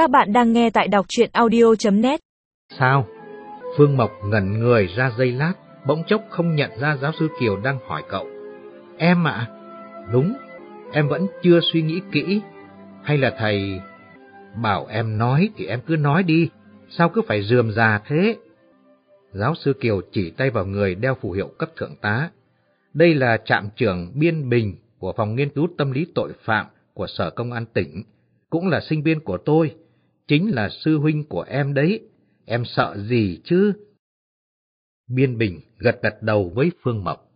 Các bạn đang nghe tại đọc chuyện audio.net Sao? Phương Mộc ngẩn người ra giây lát, bỗng chốc không nhận ra giáo sư Kiều đang hỏi cậu. Em ạ? Đúng, em vẫn chưa suy nghĩ kỹ. Hay là thầy... Bảo em nói thì em cứ nói đi, sao cứ phải dườm già thế? Giáo sư Kiều chỉ tay vào người đeo phù hiệu cấp thượng tá. Đây là trạm trưởng biên bình của phòng nghiên cứu tâm lý tội phạm của Sở Công an tỉnh, cũng là sinh viên của tôi, chính là sư huynh của em đấy, em sợ gì chứ? Biên Bình gật gật đầu với Phương Mộc.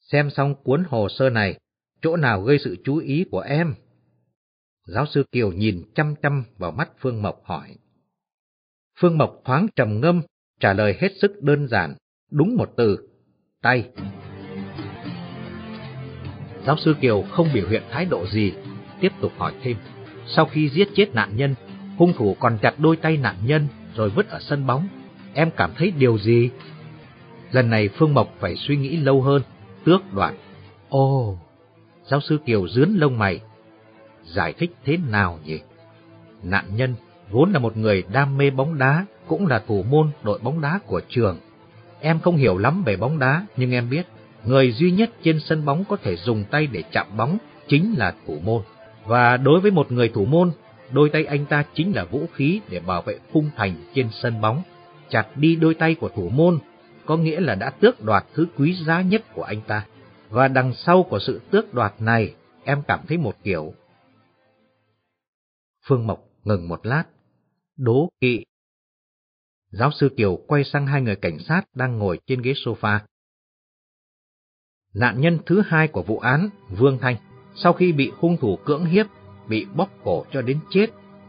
Xem xong cuốn hồ sơ này, chỗ nào gây sự chú ý của em? Giáo sư Kiều nhìn chăm chăm vào mắt Phương Mộc hỏi. Phương Mộc thoáng trầm ngâm, trả lời hết sức đơn giản, đúng một từ, tay. Giáo sư Kiều không biểu hiện thái độ gì, tiếp tục hỏi thêm. Sau khi giết chết nạn nhân, hung thủ còn chặt đôi tay nạn nhân rồi vứt ở sân bóng. Em cảm thấy điều gì? Lần này Phương Mộc phải suy nghĩ lâu hơn, tước đoạt. Ồ, giáo sư Kiều dướn lông mày. Giải thích thế nào nhỉ? Nạn nhân vốn là một người đam mê bóng đá, cũng là thủ môn đội bóng đá của trường. Em không hiểu lắm về bóng đá, nhưng em biết, người duy nhất trên sân bóng có thể dùng tay để chạm bóng chính là thủ môn. Và đối với một người thủ môn, đôi tay anh ta chính là vũ khí để bảo vệ khung thành trên sân bóng. Chặt đi đôi tay của thủ môn, có nghĩa là đã tước đoạt thứ quý giá nhất của anh ta. Và đằng sau của sự tước đoạt này, em cảm thấy một kiểu. Phương Mộc ngừng một lát, đố kỵ. Giáo sư Kiều quay sang hai người cảnh sát đang ngồi trên ghế sofa. Nạn nhân thứ hai của vụ án, Vương Thanh sau khi bị hung thủ cưỡng hiếp, bị bóp cổ cho đến chết,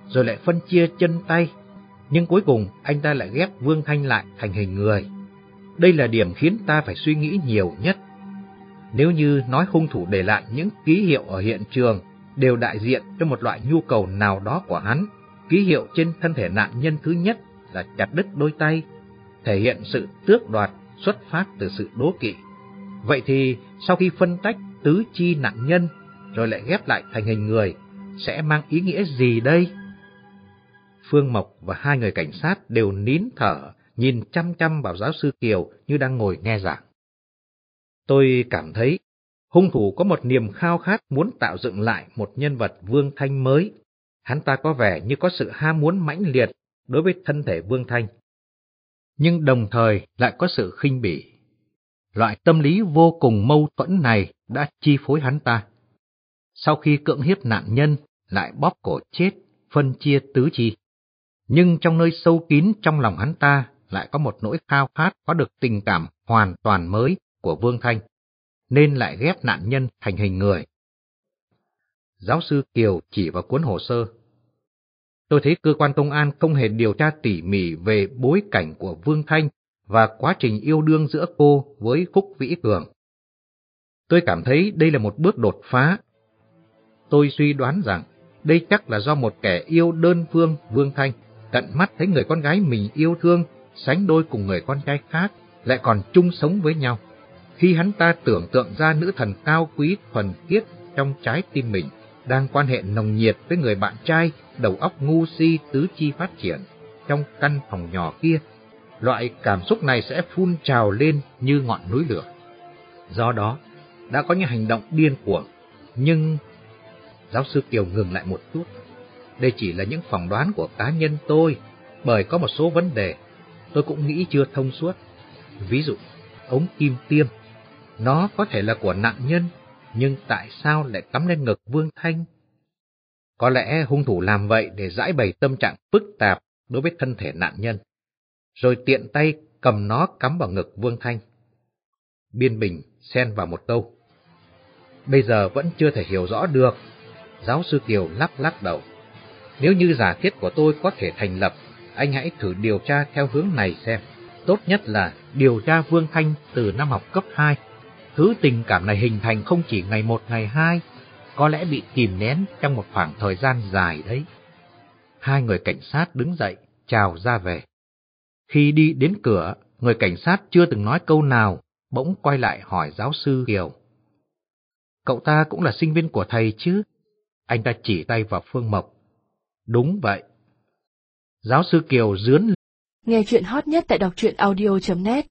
rồi lại phân chia chân tay, nhưng cuối cùng anh ta lại ghép Vương Thanh lại thành hình người. Đây là điểm khiến ta phải suy nghĩ nhiều nhất. Nếu như nói hung thủ để lại những ký hiệu ở hiện trường đều đại diện cho một loại nhu cầu nào đó của hắn, ký hiệu trên thân thể nạn nhân thứ nhất là chặt đứt đôi tay, thể hiện sự tước đoạt xuất phát từ sự đố kỵ. Vậy thì sau khi phân tách tứ chi nạn nhân rồi lại ghép lại thành hình người, sẽ mang ý nghĩa gì đây? Phương Mộc và hai người cảnh sát đều nín thở, nhìn chăm chăm vào giáo sư Kiều như đang ngồi nghe giảng. Tôi cảm thấy hung thủ có một niềm khao khát muốn tạo dựng lại một nhân vật Vương Thanh mới. Hắn ta có vẻ như có sự ham muốn mãnh liệt đối với thân thể Vương Thanh. Nhưng đồng thời lại có sự khinh bỉ. Loại tâm lý vô cùng mâu thuẫn này đã chi phối hắn ta sau khi cưỡng hiếp nạn nhân lại bóp cổ chết, phân chia tứ chi. Nhưng trong nơi sâu kín trong lòng hắn ta lại có một nỗi khao khát có được tình cảm hoàn toàn mới của Vương Thanh, nên lại ghép nạn nhân thành hình người. Giáo sư Kiều chỉ vào cuốn hồ sơ. Tôi thấy cơ quan công an không hề điều tra tỉ mỉ về bối cảnh của Vương Thanh và quá trình yêu đương giữa cô với Khúc Vĩ Cường. Tôi cảm thấy đây là một bước đột phá Tôi suy đoán rằng đây chắc là do một kẻ yêu đơn phương Vương Thanh tận mắt thấy người con gái mình yêu thương sánh đôi cùng người con trai khác lại còn chung sống với nhau. Khi hắn ta tưởng tượng ra nữ thần cao quý thuần khiết trong trái tim mình đang quan hệ nồng nhiệt với người bạn trai đầu óc ngu si tứ chi phát triển trong căn phòng nhỏ kia, loại cảm xúc này sẽ phun trào lên như ngọn núi lửa. Do đó, đã có những hành động điên cuồng, nhưng Giáo sư Kiều ngừng lại một chút. Đây chỉ là những phỏng đoán của cá nhân tôi, bởi có một số vấn đề tôi cũng nghĩ chưa thông suốt. Ví dụ, ống kim tiêm, nó có thể là của nạn nhân, nhưng tại sao lại cắm lên ngực Vương Thanh? Có lẽ hung thủ làm vậy để giải bày tâm trạng phức tạp đối với thân thể nạn nhân, rồi tiện tay cầm nó cắm vào ngực Vương Thanh. Biên Bình xen vào một câu. Bây giờ vẫn chưa thể hiểu rõ được Giáo sư Kiều lắc lắc đầu. Nếu như giả thiết của tôi có thể thành lập, anh hãy thử điều tra theo hướng này xem. Tốt nhất là điều tra Vương Thanh từ năm học cấp 2. Thứ tình cảm này hình thành không chỉ ngày một ngày hai, có lẽ bị kìm nén trong một khoảng thời gian dài đấy. Hai người cảnh sát đứng dậy, chào ra về. Khi đi đến cửa, người cảnh sát chưa từng nói câu nào, bỗng quay lại hỏi giáo sư Kiều. Cậu ta cũng là sinh viên của thầy chứ? Anh ta chỉ tay vào Phương Mộc. Đúng vậy. Giáo sư Kiều dướn Nghe chuyện hot nhất tại đọc truyện audio.net